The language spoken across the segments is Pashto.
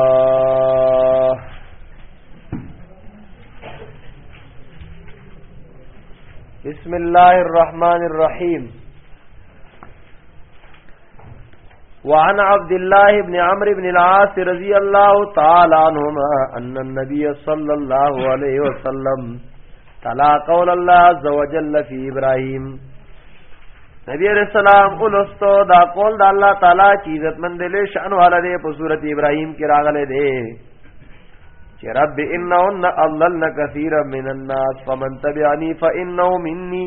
الله بسم الله الرحمن الرحيم وعن عبد الله بن عمرو بن العاص رضي الله تعالى عنهما أن النبي صلى الله عليه وسلم تلا قول الله عز وجل فی ابراهیم نبی علیہ السلام اولستو دا قول دا الله تعالی چې عزت مند له شان والا دی په صورت ابراهیم کې راغله دی چې رب انهن اضللن كثيرا من الناس فمن تبعني فانه مني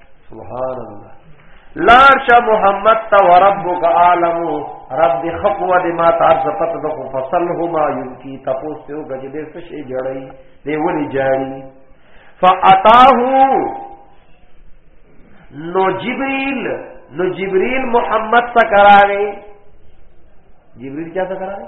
سبحان الله لار شاه محمد تا وربک عالم رب دی خپو دی ما تار زپت د خو فصل هما یمکی تپوس ته وګج دې څه شي جړی دی ولی جړی فاتاه نو جبريل نو جبريل محمد سره کراوي جبريل چا سره کراوي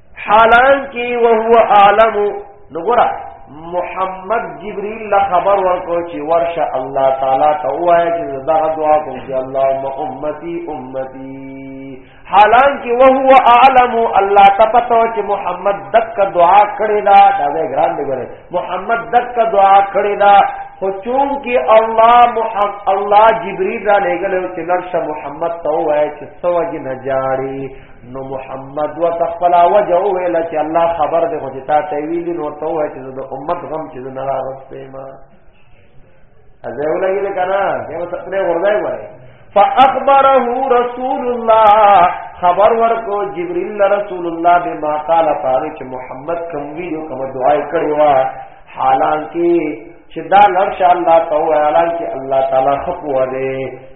حالان کی وهو عالم نګورا محمد جبريل لا خبر ورکو چې ورشه الله تعالی ته وایي چې دا دعا کوم چې اللهم امتي امتي حالان کې وهو اعلم الله تپتو چې محمد دک دعا کړی دا دا ګران دی ګره محمد دک دعا کړی دا خو چون کې الله محمد الله جبريل را لګل چې نرشه محمد ته وایي چې سوګ نه جاړي نو محمد و تخفل وجه او ویل چې الله خبر دې خو تا ته ویل نو ته وای چې د امت غم چې نه راغستې ما ازه ولګی نه کنه یو سپره ورځای وره فاخبره رسول الله خبر ورکو جبريل رسول الله بما قال پاره چې محمد کوم ویلو کوم دعا کړو حالانکه چې دا لړ شاء الله تو حالانکه الله تعالی خپو دې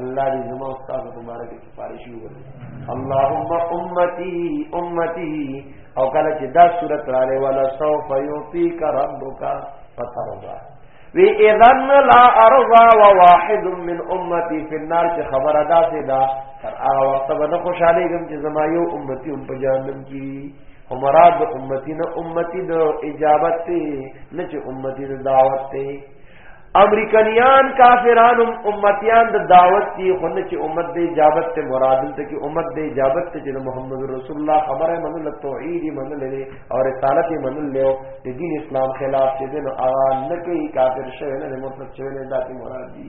الله دې زما استاد مبارک سفارشي وکړي اللهم امتي امتي او کله چې دا صورت راغله ولا سوف يعطيك ربك فترضى وی اذن لا ارضا وواحد من امتی فی النار چې خبره دا سي دا تر هغه وخت به نه خوشاله کوم چې زما یو امتی هم په جهنم کې او مراد امتی نه امتی د اجابت ته نه چې امتی د دعوت ته امریکنیان کافران امتیان د دعوت دی خونه چې امت د اجابت ته مراد ته کې امت د اجابت ته چې محمد رسول الله خبره منل توحید منل لري او رسالت منل له د دین اسلام خلاف چې د اغان نه کوي کافر شوی نه مرتد شوی نه ذاتي مراد دی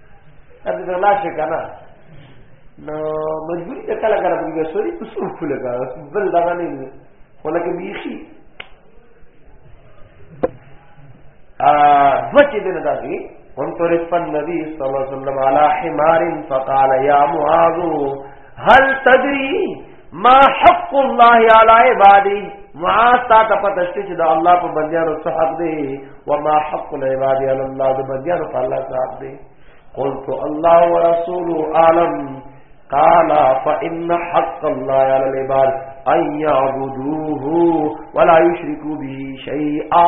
تر دې لا شي کنه نو مجبوری ته کله کله بګي سوري اوس په خپل کا بل دا نه نه ولکه بيخي ا دوچې دې نه داږي هم تورې پن نبی صلی الله علیه وسلم علی حمار فقال یا معاذ هل تدری ما حق الله علی عبادی معاذ تا ته پته شته چې د الله په بندیانو څه حق دی و ما حق العباد علی الله د بندیانو په الله څه حق دی قلت الله ورسوله عالم قال فان حق الله علی العباد ان يعبدوه ولا يشركوا به شيئا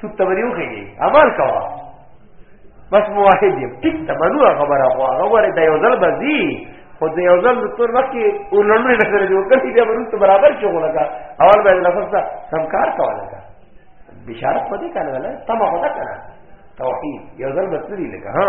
تو تبریو کوي عمل کوا بس موحد یم ټیک ته منو خبره خو هغه وره د یو ځل بزی خو د یو ځل تور وخت کې ولړنې د سره جوړ کړی بیا ورته ته برابر شو لگا اول به لفظ ته سمکار کوا لگا بشارت پدې کړه ولا تم هدا کړه توحید یو ځل بس لري لگا ها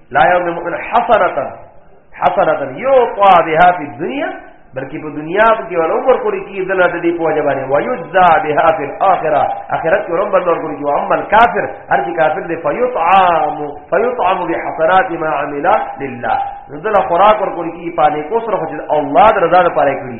لا یو مؤمن حسنتا حسنتا یو طا بها فی الدنیا بلکې په دنیا کې ول عمر کوي کې دل د دې په وجه باندې ويذا بها فی الاخره اخرت کې رب الله کوي او اما الكافر هر چې کافر دی فیطعم فیطعم بحسنات ما عمل لله ذل خوراک ور کوي کې پاله کو سره الله د رضا لپاره کوي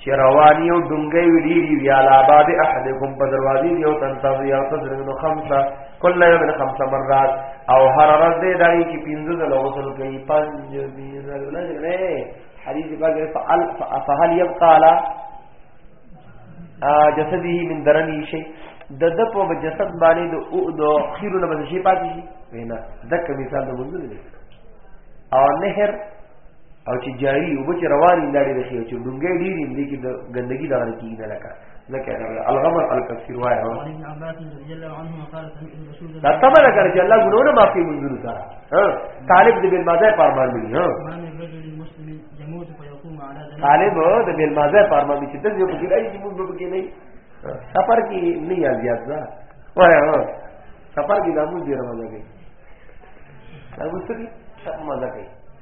چې رواني او ډنګي ویډیری وی علا باب احدکم په دروازې دی او تنتظر یو تدرن نو خمسه کله یو من خمسه مرات او هر ورځ دې دای کی پینځه ځله غسل کوي پنځ دې ځله نه حدیث باندې فعل فهل يبقى على جسده من درنی شي د د په جسد باندې د او د خیرونه باندې شي پاتې وینا دک مثال د منځ او نهر او چې جاری او چې رواني لاړې رخي او چې ډونګې ډېرې دي کې د ګندګي دا نه کیږي نه لکه ځکه الغمر الکثیر وای او دا تبه نه کړی چې الله ګورونه معافي منظور تا طالب د بل ماده پر باندې ها طالب د بل ماده پر باندې چې د یو کې راځي چې موږ به کې نه سفر کې نه یا زیات ده وای سفر کې د موږ ډیر مزه کوي دا وسري سب مزه کوي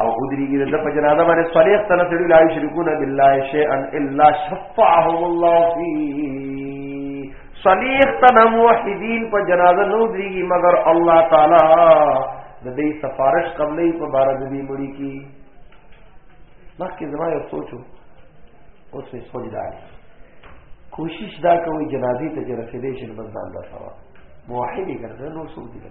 او ودریږي د په جنازه باندې صالح تنه سړي لا شرکونه بالله شیئا الا شفعهم الله فی صالح تنه موحدین په جنازه نو ودریږي مگر الله تعالی د دې سفارش قبلې په بار د دې مړي کی مخکې زما یو سوچو اوس یې سوچ دا کوشش دا کوي جنازې ته چې رسیدې شي بس ځان دا سوا موحدی ګرځنو سوچ دي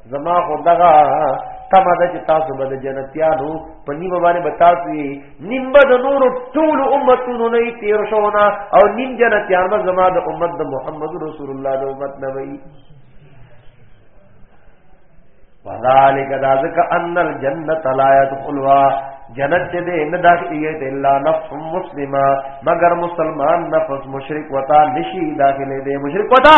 زما خو دغه تما ده چې تاسو به د جنتیانو په نیمه باندې بتاوي نیم به د نور ټول امتونو نه تیر شونا او نیم جنتیان به زما د امت د محمد رسول الله د امت نه وي وذالک ذالک ان الجنت لا يدخلها جنت چې دې نه داخليږي ته الا نفس مسلمه مگر مسلمان نفس مشرک وتا نشي داخلي دې مشرک وتا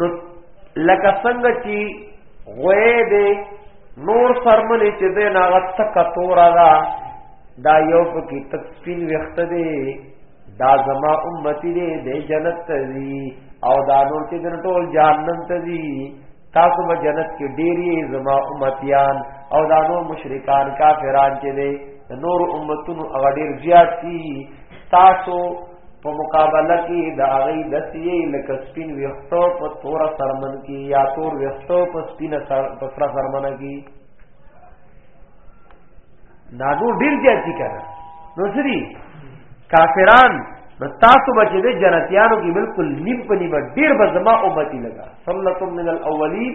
نو لکه څنګه چې غوې دې نور سرمنې چې دې ناغه تک تورا دا دا یو پکې تک سپین وخت دې دا زما امتی دې دې جنت ته دي او دا نور چې دې ټول جهنم ته دي تاسو به جنت کې ډېری زما امتیان او دا نور مشرکان کافران چې دې نور امتونو هغه ډېر زیات دي تاسو په مقابله کې د هغه د سیې لکه سپین ویختو په تور سرمن کې یا تور ویختو په سپین سر په سر سرمن کې ناګو ډیر جاتی کړه نو سری کافران نو تاسو بچی دې جنتیانو کې بالکل نیم په نیم ډیر به زما امتی لگا سنت من الاولین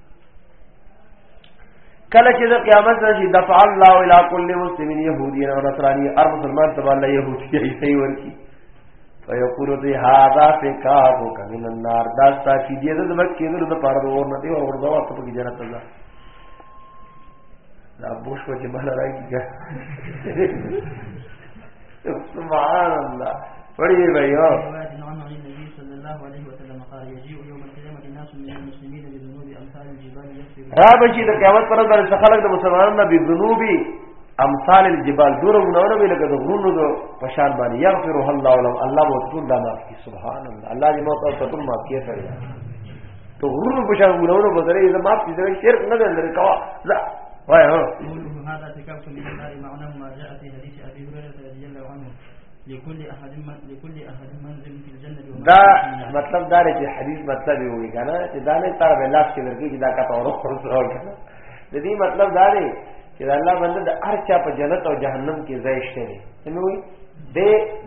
کله چې د قیامت راشي دفع الله الى كل مسلم يهودي او نصراني ار مسلمان تبع الله يهودي عيسى ورکی فيقول ذي هذا فكاهك من النار دا ساکي دې د بچ کېدل د پاره ورنه دی ورځو ته په جنت الله دا بوش وجه بل راګیږي سبحان الله پڑھیے بھائی اور را بچی د قیامت پر ورځ د خلک د مسلمانانو نه بذنوبی امثال الجبال دور غنونه به لکه د غرونو د پشان باندې یغفر الله لهم الله مو ټول دا معاف کی سبحان الله الله دې مو ته ټول معاف کړي ته غرونو په شان غرونو په سره زما په سره شرک نه لري لري کوا لا وای هو هذا تکاف لله معنا ما جاء في حديث ابي هريره رضي الله عنه لكل احد من لكل احد منزل في الجنه دا مطلب دا دی حدیث مطلب یو وی کنه چې دا نه تر بلاف کې ورکی چې دا کا تور خرڅ راوړل د دې مطلب دا دی چې الله باندې د هر چا په جنت او جهنم کې ځای شته دی نو د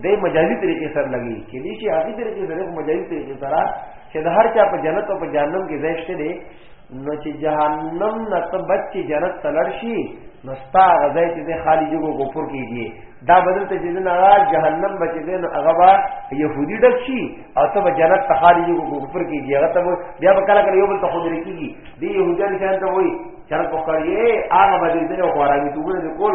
د مجازي طریقې سره لګي کې دي چې هغه طریقې سره مجازي طریقې سره چې د هر چا په جنت او په جهنم کې ځای شته دي نو چې جهنم نه ته بچ جنت تلړ شي نو ستا غځای چې خالی جګو کوپر کیږي دا بدل ته چې نه جهنم بچي دي نو هغه با يهودي ډک شي او ته به جنت ته خالی جګو کوپر کیږي هغه ته بیا به کله کله یو بل ته خو درې کیږي دی يهودي نشان ته وایي چرته کوي هغه باندې دې خو راځي ټول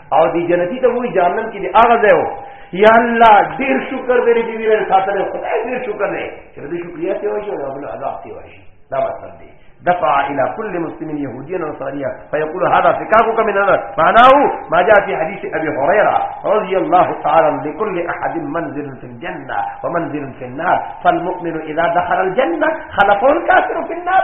او دی جنتی ته وای جهنم کې دی هغه ځای وو یا الله ډیر شکر دې دې ویل ساتل خدای ډیر شکر دې چې دې شکریا ته وای شو رب عذاب ته وای شي دا مطلب دی دفع الى كل مسلم يهوديا ونصرانيا فيقول هذا فكاكك من هذا معناه ما جاء في حديث ابي هريره رضي الله تعالى لكل احد منزل في الجنه ومنزل في النار فالمؤمن اذا دخل الجنه خلفه الكافر في النار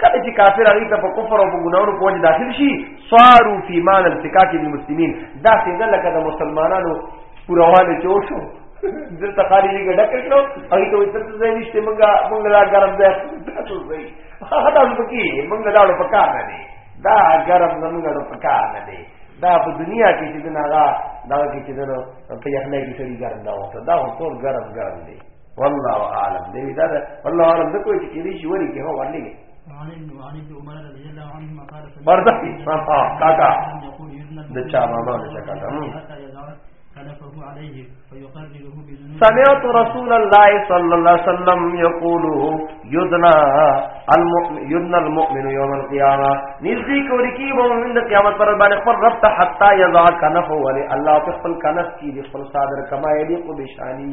کله چې کافر هغه ته په کفر او په ګناونو په وجه داخل شي صارو فی مان الفکاک المسلمین دا څنګه لکه د مسلمانانو پرواله چې وشو دلته خاري لګه ډکه کړو هغه ته وتر ته ځای نشته مونږه مونږ لا ګرم ځای تاسو ځای هغه تاسو پکې مونږ دا له پکار نه دی دا ګرم زمونږ له پکار نه دی دا په دنیا کې چې دغه دا کې چې دغه په یخنۍ کې سړي ګرم دا وخت دا ټول ګرم ګرم دی والله اعلم دی دا والله اعلم د کوی چې کېږي شي وري کې هو ورلګي برده صفا کاکا د چا ماما د چا کاکا سمعت رسول الله صلى الله عليه وسلم يقول يدنا المؤمن يدنا المؤمن يوم القيامه نزدي کوي کی مؤمن د قیامت پر باندې خپل رب ته حتا يذا كنف ولي الله تخفل كنف کی خپل صادر کما يليق بشاني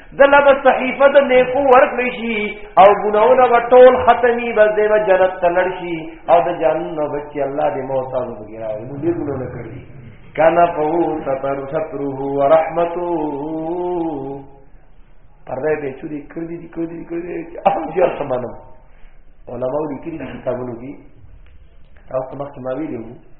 دله به صحیفه د نیکو ورکړي شي او ګناونه به ټول ختمي بس دی به جنت ته لړ شي او د جهنم نه بچي الله دې موت او بغیر او موږ دې ګناونه کړی کنا فهو ستر ستره ورحمته پرده به چوري کړی دي کړی دي کړی دي اپ دې سمانم علماء لیکلي کتابونو کې تاسو مخکې ما ویلو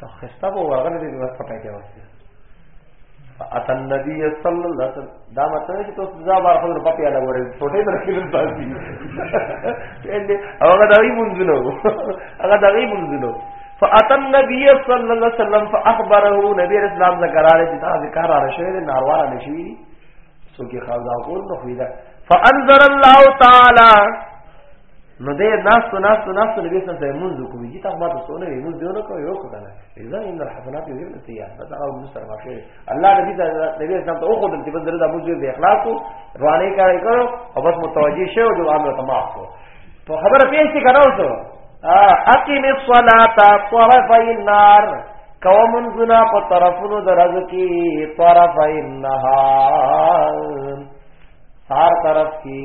تخسته وو ورغله دې بس پټه کې واسه فاتن نبی صلی الله علیه وسلم دا مطلب چې تاسو ځا بار خپل په پیاله ورې ټوټې درکې تاسو هغه دای مونږ نو هغه دای مونږ نو فاتن نبی صلی الله علیه وسلم فاخبره نبی رسول الله ذکراله چې دا ذکر را شوی دی نارواره نشي سو کې خاص دا کول نو خیدا فانذر الله تعالی نو دې ناس تو ناس تو ناس نبی صلی الله علیه وسلم مونږ کو وی تاسو ما ته سونه وی مونږ دیونه کو یو کو کنه اذا ان الحسنات یذهب السیئات دا هغه مونږ سره ماشه الله نبی صلی الله علیه وسلم ته او خو دې بدل دا مونږ دې اخلاص روانه کړی کړو او بس متوجی شو جو عامه تمام کو تو خبر پیش کی کراو تو اقیم الصلاة طرف النار کو منزنا په طرفونو درز کی طرف النهار سار طرف کی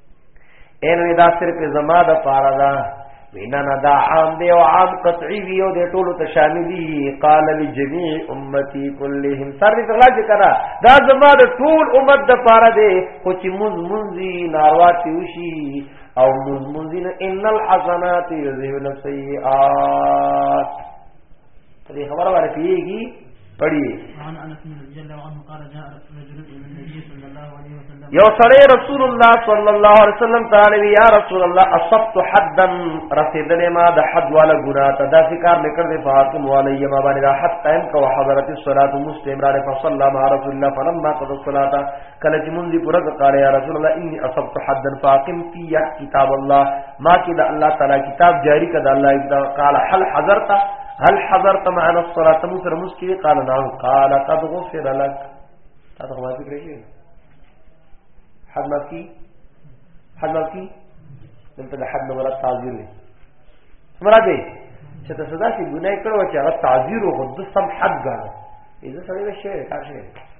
اینو دا صرف زما د پاره دا وینا نه دا عام دی او عام قطعی وی او د ټولو ته شامل دی قال لجميع امتی كلهم سر دې غلا چې کرا دا زما د ټول امت د پاره دی خو چې مز منزي ناروا تیوشي او مز منزي ان الحسنات یذهبن السیئات دې خبره باندې پیږي پڑھیے یو سړی رسول الله صلی الله علیه وسلم تعالی یا رسول الله اصبت حدا رسیدلې ما د حد والا ګنا ته دا فکر نکړ دې فاطم علی ما باندې حد تایم کو حضرت الصلاه مستمرار فصلى مع رسول الله فلما قضى الصلاه کله چې مونږ دې پوره کړه یا رسول الله انی اصبت حدا فاقم فی کتاب الله ما کې دا الله تعالی کتاب جاری کړه الله اذا قال هل حضرت هل حضرت معنا الصلاه مو سره مسکی قال نعم قال قد غفر لك تا ته واځي کړی شي حد ما کی حد ما کی دلته د حد نمبر تعذیر دی سمرا دی چې ته صدا شي ګناه کړو چې هغه تعذیر او خود سم حد غواړي اذا سره شي کار شي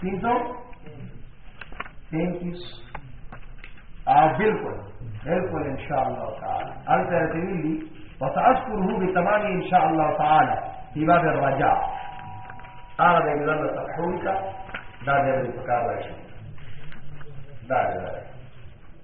پینځو تینتیس او بالکل بالکل ان شاء الله تعالی البته ویلي وساذكره بتمام ان شاء الله تعالی في باب الرجاء هغه د ایمان د تحویل کا دا د پکار راشي دا دا